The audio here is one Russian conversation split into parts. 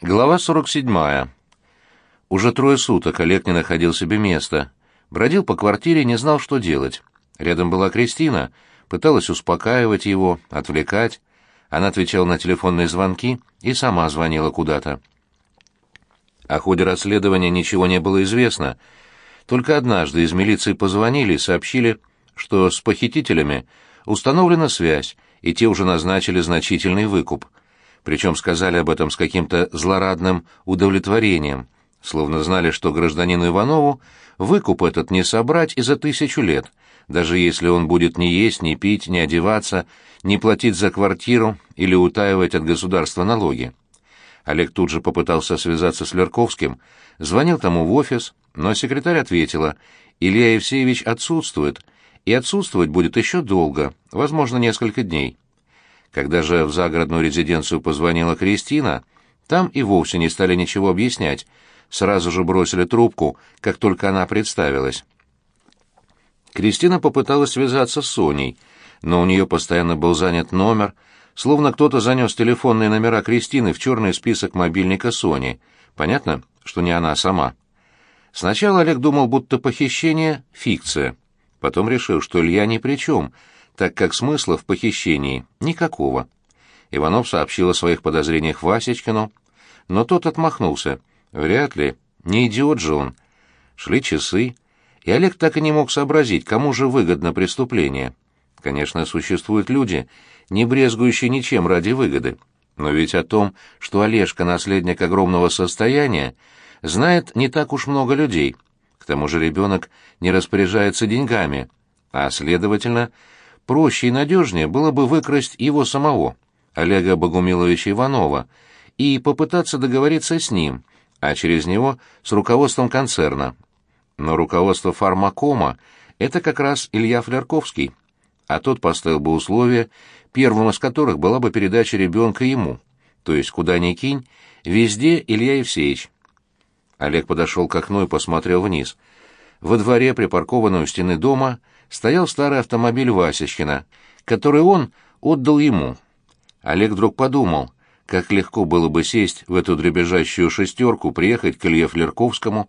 Глава 47. Уже трое суток Олег не находил себе места. Бродил по квартире не знал, что делать. Рядом была Кристина, пыталась успокаивать его, отвлекать. Она отвечала на телефонные звонки и сама звонила куда-то. О ходе расследования ничего не было известно. Только однажды из милиции позвонили и сообщили, что с похитителями установлена связь, и те уже назначили значительный выкуп — причем сказали об этом с каким-то злорадным удовлетворением, словно знали, что гражданину Иванову выкуп этот не собрать и за тысячу лет, даже если он будет не есть, не пить, не одеваться, не платить за квартиру или утаивать от государства налоги. Олег тут же попытался связаться с Лерковским, звонил тому в офис, но секретарь ответила, Илья Евсеевич отсутствует, и отсутствовать будет еще долго, возможно, несколько дней. Когда же в загородную резиденцию позвонила Кристина, там и вовсе не стали ничего объяснять, сразу же бросили трубку, как только она представилась. Кристина попыталась связаться с Соней, но у нее постоянно был занят номер, словно кто-то занес телефонные номера Кристины в черный список мобильника Сони. Понятно, что не она сама. Сначала Олег думал, будто похищение — фикция. Потом решил, что Илья ни при чем — так как смысла в похищении никакого. Иванов сообщил о своих подозрениях Васечкину, но тот отмахнулся. Вряд ли, не идиот же он. Шли часы, и Олег так и не мог сообразить, кому же выгодно преступление. Конечно, существуют люди, не брезгующие ничем ради выгоды. Но ведь о том, что Олежка наследник огромного состояния, знает не так уж много людей. К тому же ребенок не распоряжается деньгами, а, следовательно, проще и надежнее было бы выкрасть его самого, Олега Богумиловича Иванова, и попытаться договориться с ним, а через него с руководством концерна. Но руководство фармакома — это как раз Илья Флярковский, а тот поставил бы условия, первым из которых была бы передача ребенка ему, то есть куда ни кинь, везде Илья Евсеевич. Олег подошел к окну и посмотрел вниз. Во дворе, припаркованном у стены дома, стоял старый автомобиль Васечкина, который он отдал ему. Олег вдруг подумал, как легко было бы сесть в эту дребезжащую шестерку, приехать к Илье Флерковскому,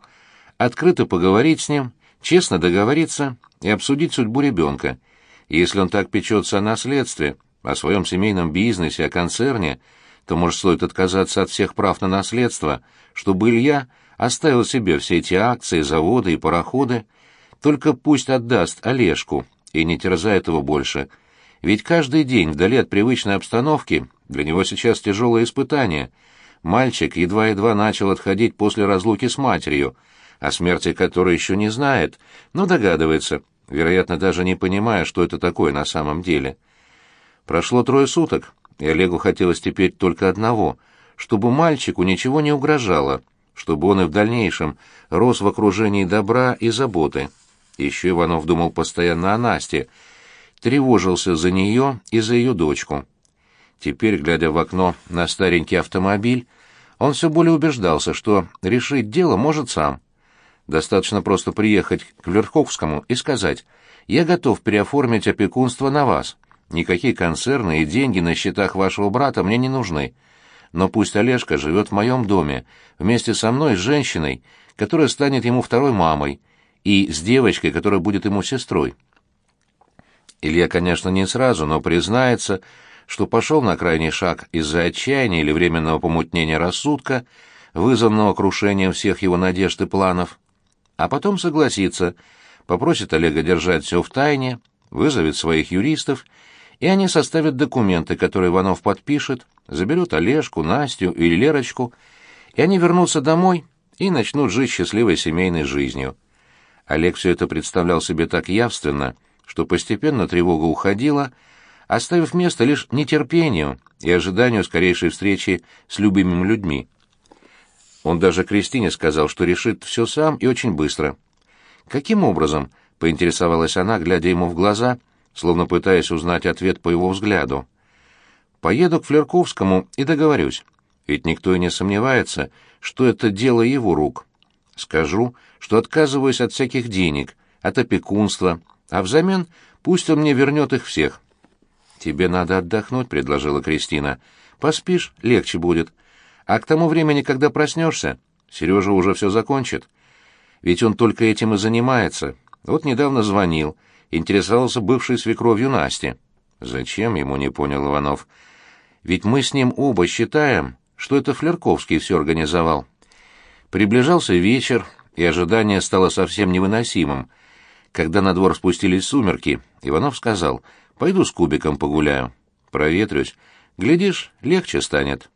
открыто поговорить с ним, честно договориться и обсудить судьбу ребенка. если он так печется о наследстве, о своем семейном бизнесе, о концерне, то, может, стоит отказаться от всех прав на наследство, чтобы Илья оставил себе все эти акции, заводы и пароходы, только пусть отдаст Олежку и не терзает его больше. Ведь каждый день вдали от привычной обстановки для него сейчас тяжелое испытание. Мальчик едва-едва начал отходить после разлуки с матерью, о смерти которой еще не знает, но догадывается, вероятно, даже не понимая, что это такое на самом деле. Прошло трое суток, и Олегу хотелось теперь только одного — чтобы мальчику ничего не угрожало, чтобы он и в дальнейшем рос в окружении добра и заботы. Еще Иванов думал постоянно о Насте, тревожился за нее и за ее дочку. Теперь, глядя в окно на старенький автомобиль, он все более убеждался, что решить дело может сам. Достаточно просто приехать к Верховскому и сказать «Я готов переоформить опекунство на вас. Никакие концерны и деньги на счетах вашего брата мне не нужны. Но пусть Олежка живет в моем доме, вместе со мной с женщиной, которая станет ему второй мамой, и с девочкой, которая будет ему сестрой. Илья, конечно, не сразу, но признается, что пошел на крайний шаг из-за отчаяния или временного помутнения рассудка, вызванного крушением всех его надежд и планов. А потом согласится, попросит Олега держать все в тайне, вызовет своих юристов, и они составят документы, которые Иванов подпишет, заберут Олежку, Настю или Лерочку, и они вернутся домой и начнут жить счастливой семейной жизнью. Все это представлял себе так явственно, что постепенно тревога уходила, оставив место лишь нетерпению и ожиданию скорейшей встречи с любимыми людьми. Он даже Кристине сказал, что решит все сам и очень быстро. «Каким образом?» — поинтересовалась она, глядя ему в глаза, словно пытаясь узнать ответ по его взгляду. «Поеду к Флерковскому и договорюсь, ведь никто и не сомневается, что это дело его рук». Скажу, что отказываюсь от всяких денег, от опекунства, а взамен пусть он мне вернет их всех. «Тебе надо отдохнуть», — предложила Кристина. «Поспишь, легче будет. А к тому времени, когда проснешься, Сережа уже все закончит. Ведь он только этим и занимается. Вот недавно звонил, интересовался бывшей свекровью Насти. Зачем ему, не понял Иванов. Ведь мы с ним оба считаем, что это Флерковский все организовал. Приближался вечер, и ожидание стало совсем невыносимым. Когда на двор спустились сумерки, Иванов сказал, «Пойду с кубиком погуляю, проветрюсь. Глядишь, легче станет».